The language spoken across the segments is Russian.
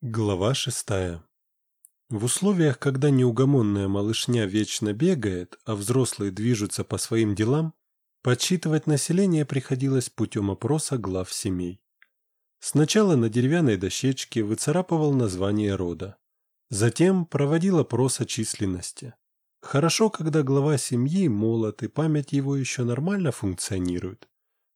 Глава шестая. В условиях, когда неугомонная малышня вечно бегает, а взрослые движутся по своим делам, подсчитывать население приходилось путем опроса глав семей. Сначала на деревянной дощечке выцарапывал название рода. Затем проводил опрос о численности. Хорошо, когда глава семьи молод и память его еще нормально функционирует.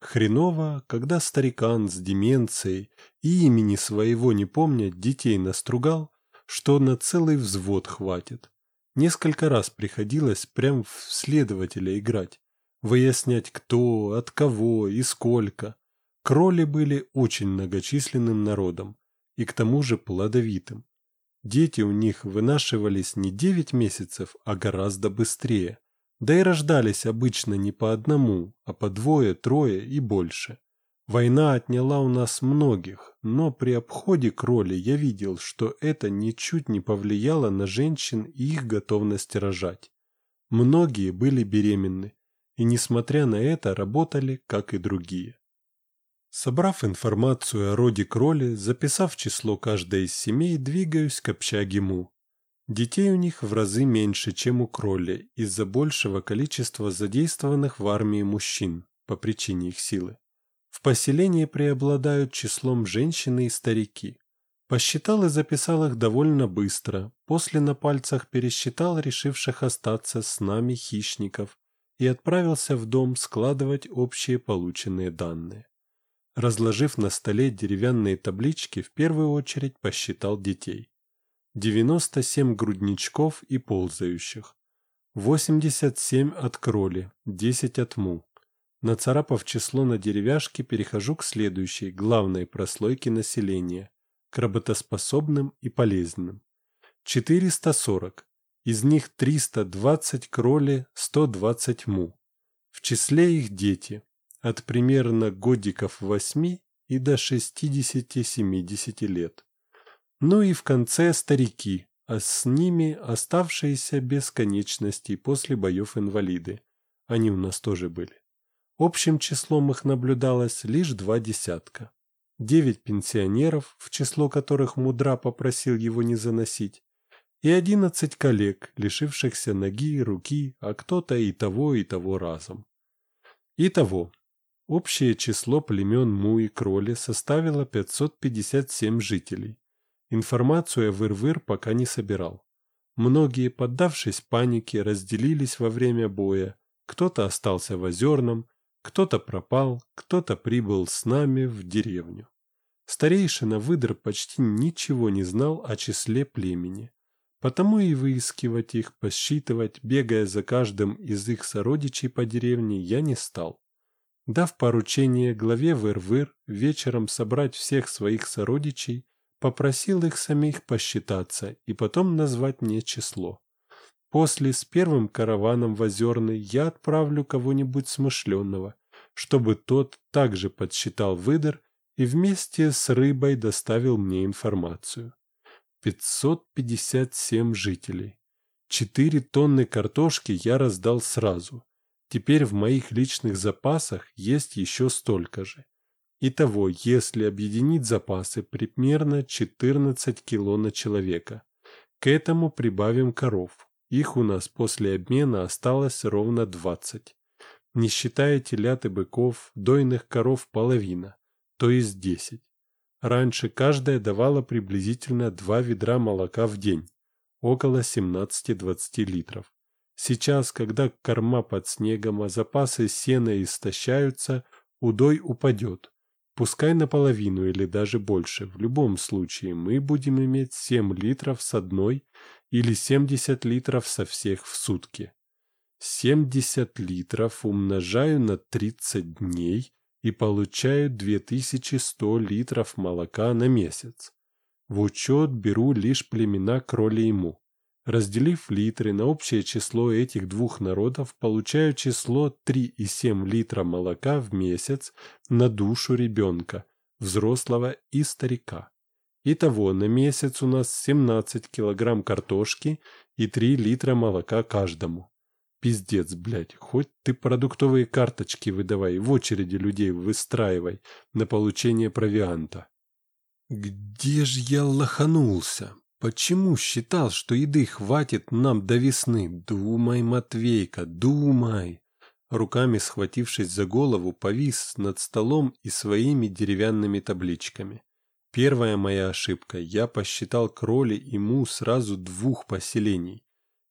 Хреново, когда старикан с деменцией и имени своего не помня детей настругал, что на целый взвод хватит. Несколько раз приходилось прям в следователя играть, выяснять кто, от кого и сколько. Кроли были очень многочисленным народом и к тому же плодовитым. Дети у них вынашивались не девять месяцев, а гораздо быстрее. Да и рождались обычно не по одному, а по двое, трое и больше. Война отняла у нас многих, но при обходе кроли я видел, что это ничуть не повлияло на женщин и их готовность рожать. Многие были беременны, и несмотря на это работали, как и другие. Собрав информацию о роде кроли, записав число каждой из семей, двигаюсь к общаге Му. Детей у них в разы меньше, чем у Кролли, из-за большего количества задействованных в армии мужчин по причине их силы. В поселении преобладают числом женщины и старики. Посчитал и записал их довольно быстро, после на пальцах пересчитал решивших остаться с нами хищников и отправился в дом складывать общие полученные данные. Разложив на столе деревянные таблички, в первую очередь посчитал детей. 97 грудничков и ползающих, 87 от кроли, 10 от му. Нацарапав число на деревяшке, перехожу к следующей, главной прослойке населения, к работоспособным и полезным. 440, из них 320 кроли, 120 му. В числе их дети, от примерно годиков 8 и до 60-70 лет. Ну и в конце старики, а с ними оставшиеся бесконечности после боев инвалиды. Они у нас тоже были. Общим числом их наблюдалось лишь два десятка. Девять пенсионеров, в число которых Мудра попросил его не заносить, и одиннадцать коллег, лишившихся ноги и руки, а кто-то и того, и того разом. Итого, общее число племен Му и Кроли составило 557 жителей, Информацию Выр-Выр пока не собирал. Многие, поддавшись панике, разделились во время боя. Кто-то остался в Озерном, кто-то пропал, кто-то прибыл с нами в деревню. Старейшина выдр почти ничего не знал о числе племени. Потому и выискивать их, посчитывать, бегая за каждым из их сородичей по деревне, я не стал. Дав поручение главе Выр-Выр вечером собрать всех своих сородичей, Попросил их самих посчитаться и потом назвать мне число. После с первым караваном в Озерный я отправлю кого-нибудь смышленного, чтобы тот также подсчитал выдор и вместе с рыбой доставил мне информацию. 557 жителей. Четыре тонны картошки я раздал сразу. Теперь в моих личных запасах есть еще столько же. Итого, если объединить запасы, примерно 14 кило на человека. К этому прибавим коров. Их у нас после обмена осталось ровно 20. Не считая телят и быков, дойных коров половина, то есть 10. Раньше каждая давала приблизительно 2 ведра молока в день, около 17-20 литров. Сейчас, когда корма под снегом, а запасы сена истощаются, удой упадет, Пускай наполовину или даже больше, в любом случае мы будем иметь 7 литров с одной или 70 литров со всех в сутки. 70 литров умножаю на 30 дней и получаю 2100 литров молока на месяц. В учет беру лишь племена кроли ему. Разделив литры на общее число этих двух народов, получаю число 3,7 литра молока в месяц на душу ребенка, взрослого и старика. Итого на месяц у нас 17 килограмм картошки и 3 литра молока каждому. Пиздец, блядь, хоть ты продуктовые карточки выдавай, в очереди людей выстраивай на получение провианта. Где ж я лоханулся? Почему считал, что еды хватит нам до весны? Думай, Матвейка, думай. Руками схватившись за голову, повис над столом и своими деревянными табличками. Первая моя ошибка. Я посчитал кроли и му сразу двух поселений.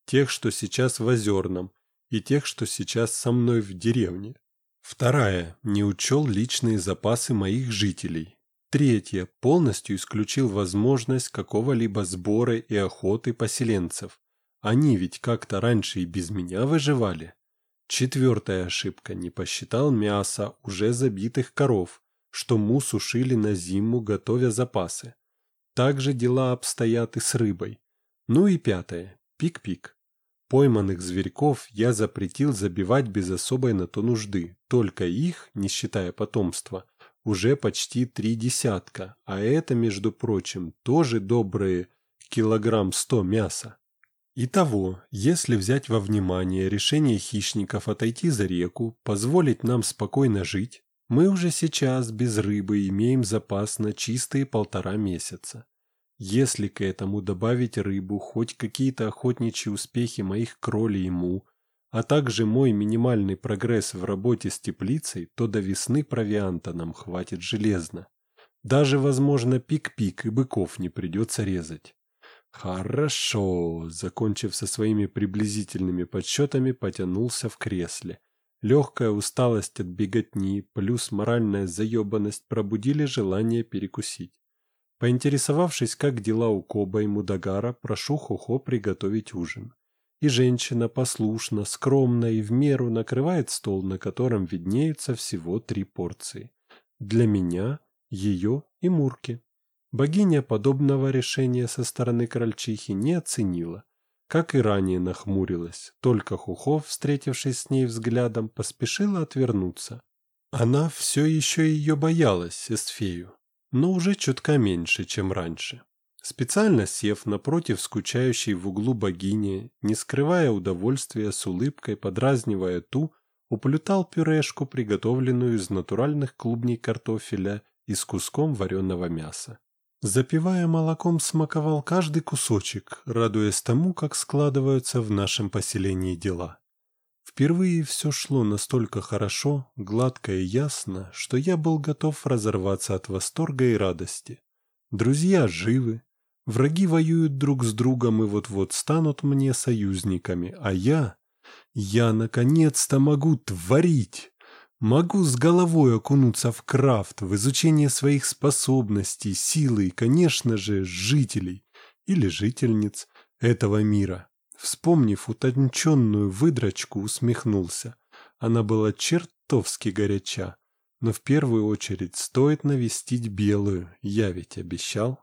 Тех, что сейчас в Озерном, и тех, что сейчас со мной в деревне. Вторая. Не учел личные запасы моих жителей. Третье. Полностью исключил возможность какого-либо сбора и охоты поселенцев. Они ведь как-то раньше и без меня выживали. Четвертая ошибка. Не посчитал мяса уже забитых коров, что му сушили на зиму, готовя запасы. Также дела обстоят и с рыбой. Ну и пятое. Пик-пик. Пойманных зверьков я запретил забивать без особой на то нужды, только их, не считая потомства, уже почти три десятка, а это, между прочим, тоже добрые килограмм сто мяса. Итого, если взять во внимание решение хищников отойти за реку, позволить нам спокойно жить, мы уже сейчас без рыбы имеем запас на чистые полтора месяца. Если к этому добавить рыбу, хоть какие-то охотничьи успехи моих кролей и му, а также мой минимальный прогресс в работе с теплицей, то до весны провианта нам хватит железно. Даже, возможно, пик-пик и быков не придется резать. Хорошо, закончив со своими приблизительными подсчетами, потянулся в кресле. Легкая усталость от беготни плюс моральная заебанность пробудили желание перекусить. Поинтересовавшись, как дела у Коба и Мудагара, прошу Хохо приготовить ужин. И женщина послушно, скромно и в меру накрывает стол, на котором виднеются всего три порции. Для меня, ее и Мурки. Богиня подобного решения со стороны крольчихи не оценила. Как и ранее нахмурилась, только Хухов, встретившись с ней взглядом, поспешила отвернуться. Она все еще ее боялась, Эсфею, но уже чутка меньше, чем раньше. Специально сев напротив скучающей в углу богини, не скрывая удовольствия с улыбкой, подразнивая ту, уплютал пюрешку, приготовленную из натуральных клубней картофеля и с куском вареного мяса. Запивая молоком, смаковал каждый кусочек, радуясь тому, как складываются в нашем поселении дела. Впервые все шло настолько хорошо, гладко и ясно, что я был готов разорваться от восторга и радости. Друзья живы, враги воюют друг с другом и вот-вот станут мне союзниками, а я... Я наконец-то могу творить! Могу с головой окунуться в крафт, в изучение своих способностей, силы и, конечно же, жителей или жительниц этого мира. Вспомнив утонченную выдрочку, усмехнулся. Она была чертовски горяча. Но в первую очередь стоит навестить белую, я ведь обещал.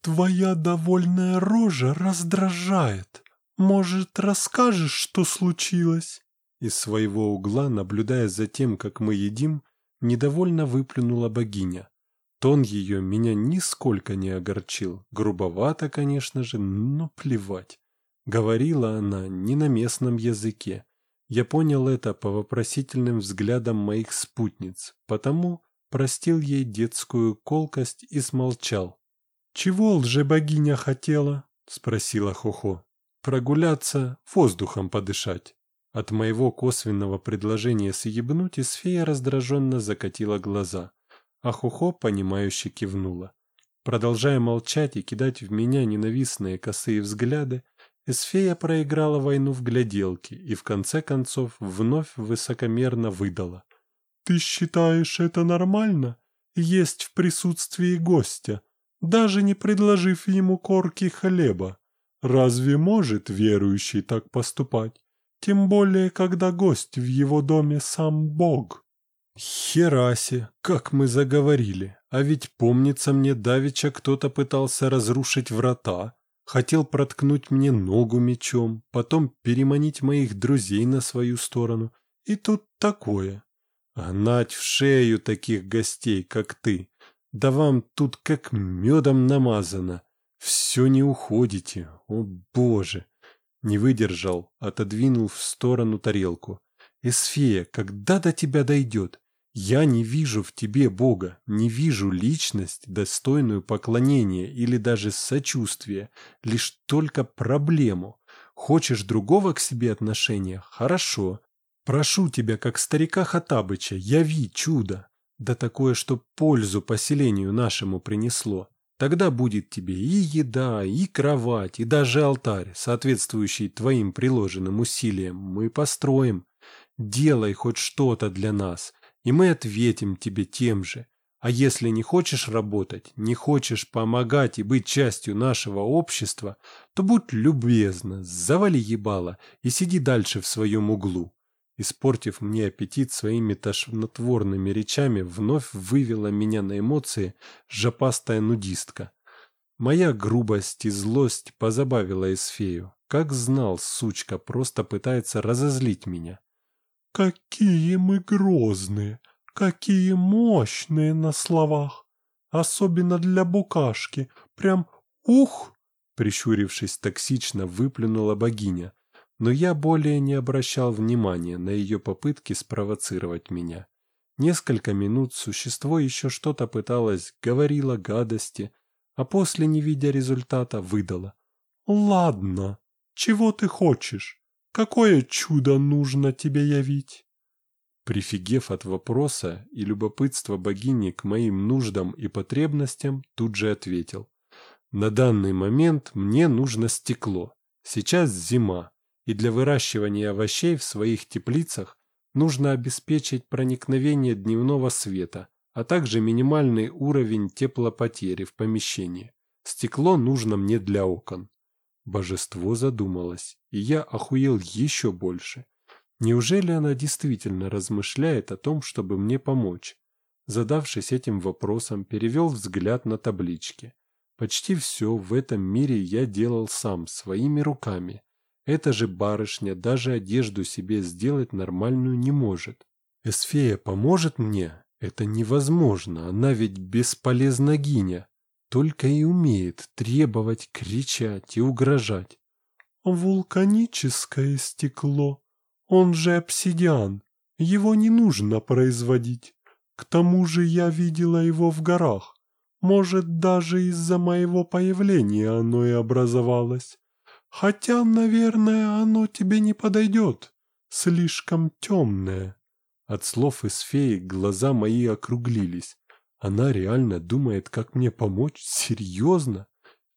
«Твоя довольная рожа раздражает. Может, расскажешь, что случилось?» Из своего угла, наблюдая за тем, как мы едим, недовольно выплюнула богиня. Тон ее меня нисколько не огорчил. Грубовато, конечно же, но плевать. Говорила она не на местном языке. Я понял это по вопросительным взглядам моих спутниц, потому простил ей детскую колкость и смолчал. «Чего лже-богиня хотела?» — спросила Хохо. «Прогуляться, воздухом подышать». От моего косвенного предложения съебнуть Исфея раздраженно закатила глаза, а Хохо, понимающе кивнула. Продолжая молчать и кидать в меня ненавистные косые взгляды, Эсфея проиграла войну в гляделки и в конце концов вновь высокомерно выдала. «Ты считаешь это нормально? Есть в присутствии гостя, даже не предложив ему корки хлеба? Разве может верующий так поступать? Тем более, когда гость в его доме сам Бог». «Хераси, как мы заговорили! А ведь помнится мне, давеча кто-то пытался разрушить врата, Хотел проткнуть мне ногу мечом, потом переманить моих друзей на свою сторону. И тут такое. Гнать в шею таких гостей, как ты. Да вам тут как медом намазано. Все не уходите. О, Боже! Не выдержал, отодвинул в сторону тарелку. Эсфея, когда до тебя дойдет? Я не вижу в тебе Бога, не вижу личность, достойную поклонения или даже сочувствия, лишь только проблему. Хочешь другого к себе отношения? Хорошо. Прошу тебя, как старика Хатабыча, яви чудо. Да такое, что пользу поселению нашему принесло. Тогда будет тебе и еда, и кровать, и даже алтарь, соответствующий твоим приложенным усилиям, мы построим. Делай хоть что-то для нас, и мы ответим тебе тем же. А если не хочешь работать, не хочешь помогать и быть частью нашего общества, то будь любезна, завали ебало и сиди дальше в своем углу. Испортив мне аппетит своими тошнотворными речами, вновь вывела меня на эмоции жопастая нудистка. Моя грубость и злость позабавила Эсфею. Как знал, сучка просто пытается разозлить меня. «Какие мы грозные! Какие мощные на словах! Особенно для букашки! Прям ух!» Прищурившись токсично, выплюнула богиня. Но я более не обращал внимания на ее попытки спровоцировать меня. Несколько минут существо еще что-то пыталось, говорило гадости, а после, не видя результата, выдало. «Ладно, чего ты хочешь? Какое чудо нужно тебе явить?» Прифигев от вопроса и любопытства богини к моим нуждам и потребностям, тут же ответил. «На данный момент мне нужно стекло. Сейчас зима, и для выращивания овощей в своих теплицах нужно обеспечить проникновение дневного света, а также минимальный уровень теплопотери в помещении. Стекло нужно мне для окон. Божество задумалось, и я охуел еще больше. Неужели она действительно размышляет о том, чтобы мне помочь? Задавшись этим вопросом, перевел взгляд на таблички. Почти все в этом мире я делал сам, своими руками. Эта же барышня даже одежду себе сделать нормальную не может. Эсфея поможет мне? Это невозможно, она ведь бесполезна гиня только и умеет требовать, кричать и угрожать. Вулканическое стекло, он же обсидиан, его не нужно производить. К тому же я видела его в горах. Может, даже из-за моего появления оно и образовалось. Хотя, наверное, оно тебе не подойдет. Слишком темное. От слов из феи глаза мои округлились. Она реально думает, как мне помочь? Серьезно?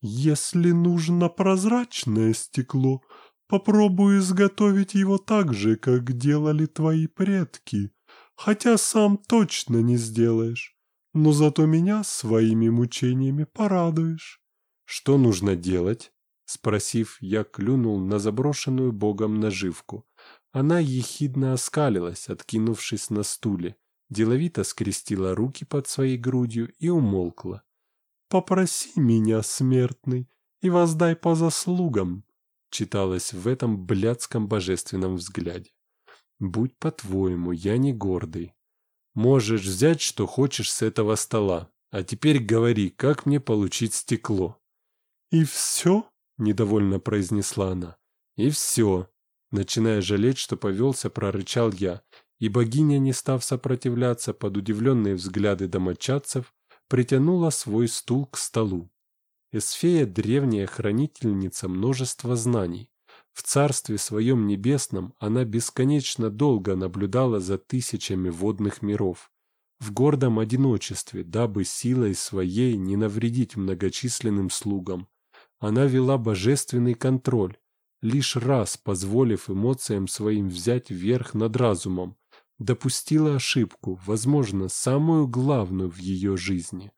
Если нужно прозрачное стекло, попробую изготовить его так же, как делали твои предки. Хотя сам точно не сделаешь. Но зато меня своими мучениями порадуешь. Что нужно делать? Спросив, я клюнул на заброшенную богом наживку. Она ехидно оскалилась, откинувшись на стуле деловито скрестила руки под своей грудью и умолкла. «Попроси меня, смертный, и воздай по заслугам», читалось в этом блядском божественном взгляде. «Будь по-твоему, я не гордый. Можешь взять, что хочешь с этого стола, а теперь говори, как мне получить стекло». «И все?» — недовольно произнесла она. «И все». Начиная жалеть, что повелся, прорычал я и богиня, не став сопротивляться под удивленные взгляды домочадцев, притянула свой стул к столу. Эсфея – древняя хранительница множества знаний. В царстве своем небесном она бесконечно долго наблюдала за тысячами водных миров. В гордом одиночестве, дабы силой своей не навредить многочисленным слугам. Она вела божественный контроль, лишь раз позволив эмоциям своим взять верх над разумом, допустила ошибку, возможно, самую главную в ее жизни.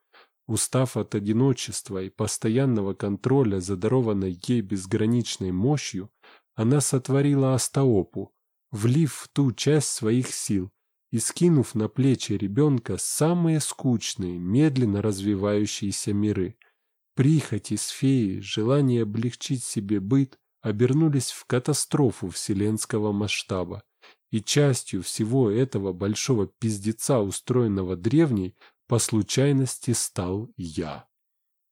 Устав от одиночества и постоянного контроля за дарованной ей безграничной мощью, она сотворила Астаопу, влив в ту часть своих сил и скинув на плечи ребенка самые скучные, медленно развивающиеся миры. Прихоти с феи, желание облегчить себе быт обернулись в катастрофу вселенского масштаба. И частью всего этого большого пиздеца, устроенного древней, по случайности стал я.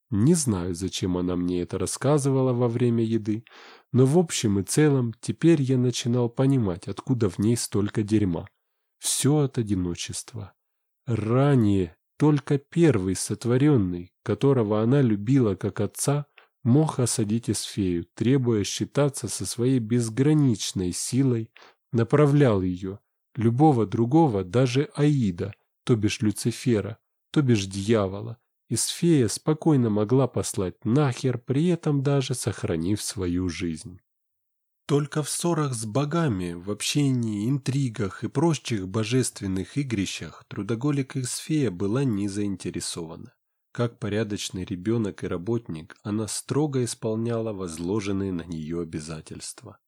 Не знаю, зачем она мне это рассказывала во время еды, но в общем и целом теперь я начинал понимать, откуда в ней столько дерьма. все от одиночества. Ранее только первый сотворенный, которого она любила как отца, мог осадить Эсфею, требуя считаться со своей безграничной силой, направлял ее, любого другого, даже Аида, то бишь Люцифера, то бишь дьявола, Исфея спокойно могла послать нахер, при этом даже сохранив свою жизнь. Только в ссорах с богами, в общении, интригах и прочих божественных игрищах трудоголик Исфея была не заинтересована. Как порядочный ребенок и работник, она строго исполняла возложенные на нее обязательства.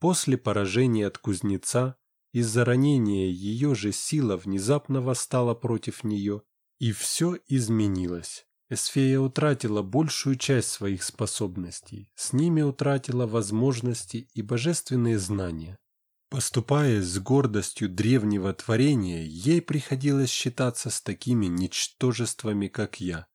После поражения от кузнеца, из-за ранения ее же сила внезапно восстала против нее, и все изменилось. Эсфея утратила большую часть своих способностей, с ними утратила возможности и божественные знания. Поступая с гордостью древнего творения, ей приходилось считаться с такими ничтожествами, как я,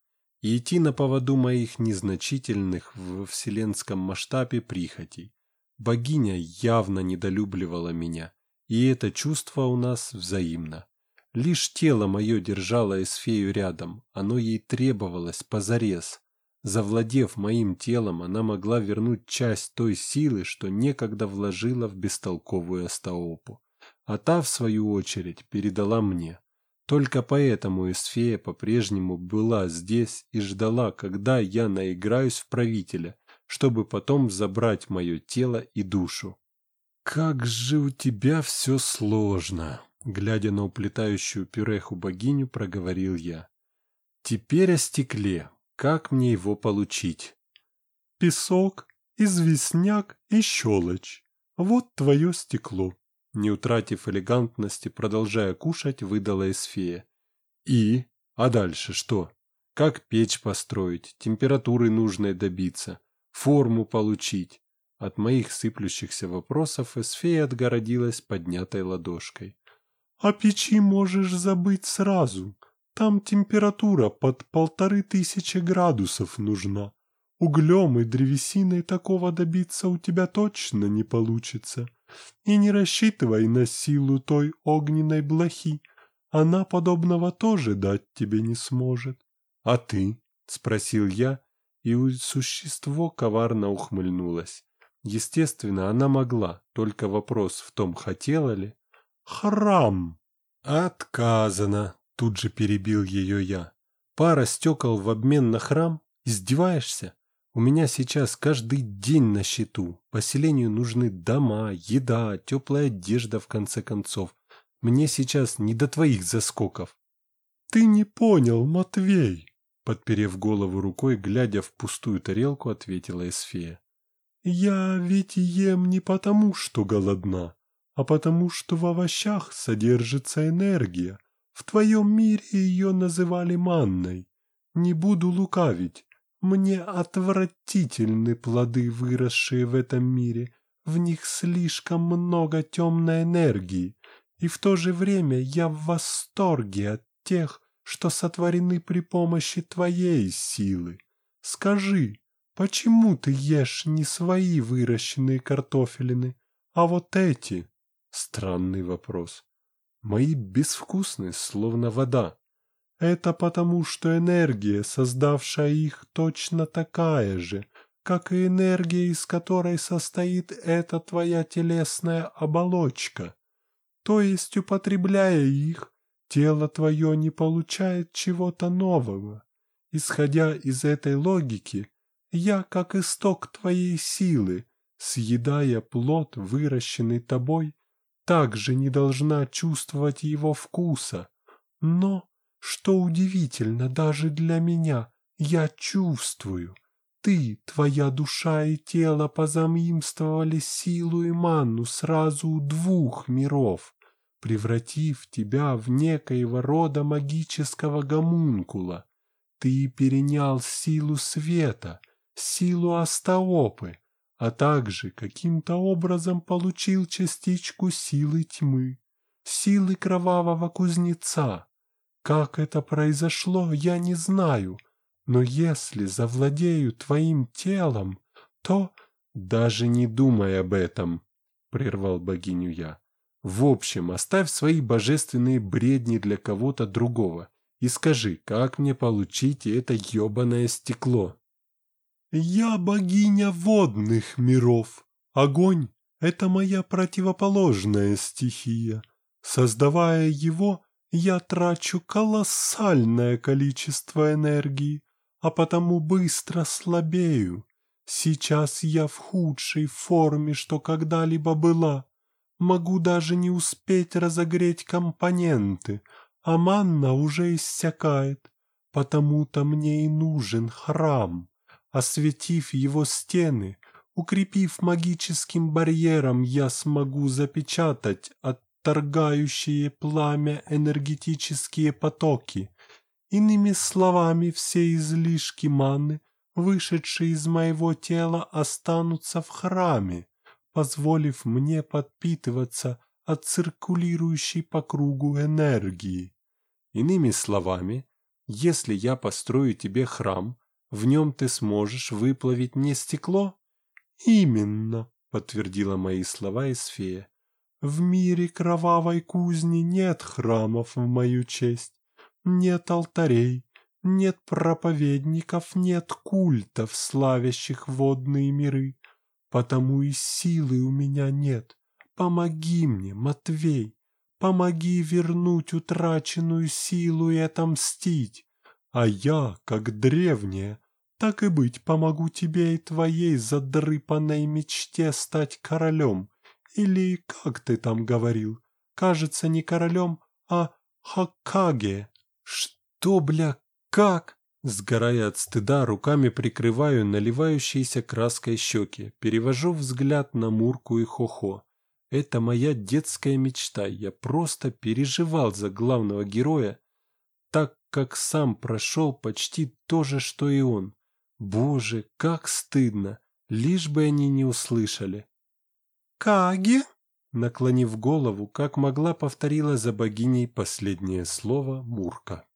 и идти на поводу моих незначительных в вселенском масштабе прихотей. Богиня явно недолюбливала меня, и это чувство у нас взаимно. Лишь тело мое держало Эсфею рядом, оно ей требовалось позарез. Завладев моим телом, она могла вернуть часть той силы, что некогда вложила в бестолковую Астаопу. А та, в свою очередь, передала мне. Только поэтому Эсфея по-прежнему была здесь и ждала, когда я наиграюсь в правителя, чтобы потом забрать мое тело и душу. «Как же у тебя все сложно!» Глядя на уплетающую пюреху богиню, проговорил я. «Теперь о стекле. Как мне его получить?» «Песок, известняк и щелочь. Вот твое стекло». Не утратив элегантности, продолжая кушать, выдала Эсфея. «И? А дальше что? Как печь построить, температуры нужной добиться, форму получить?» От моих сыплющихся вопросов Эсфея отгородилась поднятой ладошкой. О печи можешь забыть сразу. Там температура под полторы тысячи градусов нужна. Углем и древесиной такого добиться у тебя точно не получится. И не рассчитывай на силу той огненной блохи. Она подобного тоже дать тебе не сможет. — А ты? — спросил я, и существо коварно ухмыльнулось. Естественно, она могла, только вопрос в том, хотела ли. Храм. Отказано, тут же перебил ее я. Пара стекол в обмен на храм? Издеваешься? У меня сейчас каждый день на счету. Поселению нужны дома, еда, теплая одежда, в конце концов. Мне сейчас не до твоих заскоков. Ты не понял, Матвей, подперев голову рукой, глядя в пустую тарелку, ответила Эсфея. Я ведь ем не потому, что голодна а потому что в овощах содержится энергия. В твоем мире ее называли манной. Не буду лукавить. Мне отвратительны плоды, выросшие в этом мире. В них слишком много темной энергии. И в то же время я в восторге от тех, что сотворены при помощи твоей силы. Скажи, почему ты ешь не свои выращенные картофелины, а вот эти? Странный вопрос. Мои безвкусны, словно вода. Это потому, что энергия, создавшая их, точно такая же, как и энергия, из которой состоит эта твоя телесная оболочка. То есть, употребляя их, тело твое не получает чего-то нового. Исходя из этой логики, я, как исток твоей силы, съедая плод, выращенный тобой, также не должна чувствовать его вкуса. Но, что удивительно даже для меня, я чувствую. Ты, твоя душа и тело позаимствовали силу и манну сразу у двух миров, превратив тебя в некоего рода магического гомункула. Ты перенял силу света, силу Астаопы, а также каким-то образом получил частичку силы тьмы, силы кровавого кузнеца. Как это произошло, я не знаю, но если завладею твоим телом, то... Даже не думай об этом, — прервал богиню я. В общем, оставь свои божественные бредни для кого-то другого и скажи, как мне получить это ебаное стекло?» «Я богиня водных миров. Огонь — это моя противоположная стихия. Создавая его, я трачу колоссальное количество энергии, а потому быстро слабею. Сейчас я в худшей форме, что когда-либо была. Могу даже не успеть разогреть компоненты, а манна уже иссякает. Потому-то мне и нужен храм. Осветив его стены, укрепив магическим барьером, я смогу запечатать отторгающие пламя энергетические потоки. Иными словами, все излишки маны, вышедшие из моего тела, останутся в храме, позволив мне подпитываться от циркулирующей по кругу энергии. Иными словами, если я построю тебе храм, в нем ты сможешь выплавить не стекло? Именно, подтвердила мои слова Исфея. В мире кровавой кузни нет храмов в мою честь, нет алтарей, нет проповедников, нет культов, славящих водные миры, потому и силы у меня нет. Помоги мне, Матвей, помоги вернуть утраченную силу и отомстить. А я, как древняя, так и быть, помогу тебе и твоей задрыпанной мечте стать королем. Или, как ты там говорил, кажется, не королем, а Хакаге. Что, бля, как? Сгорая от стыда, руками прикрываю наливающиеся краской щеки, перевожу взгляд на Мурку и Хохо. Это моя детская мечта, я просто переживал за главного героя, как сам прошел почти то же, что и он. Боже, как стыдно, лишь бы они не услышали. «Каги?» Наклонив голову, как могла, повторила за богиней последнее слово Мурка.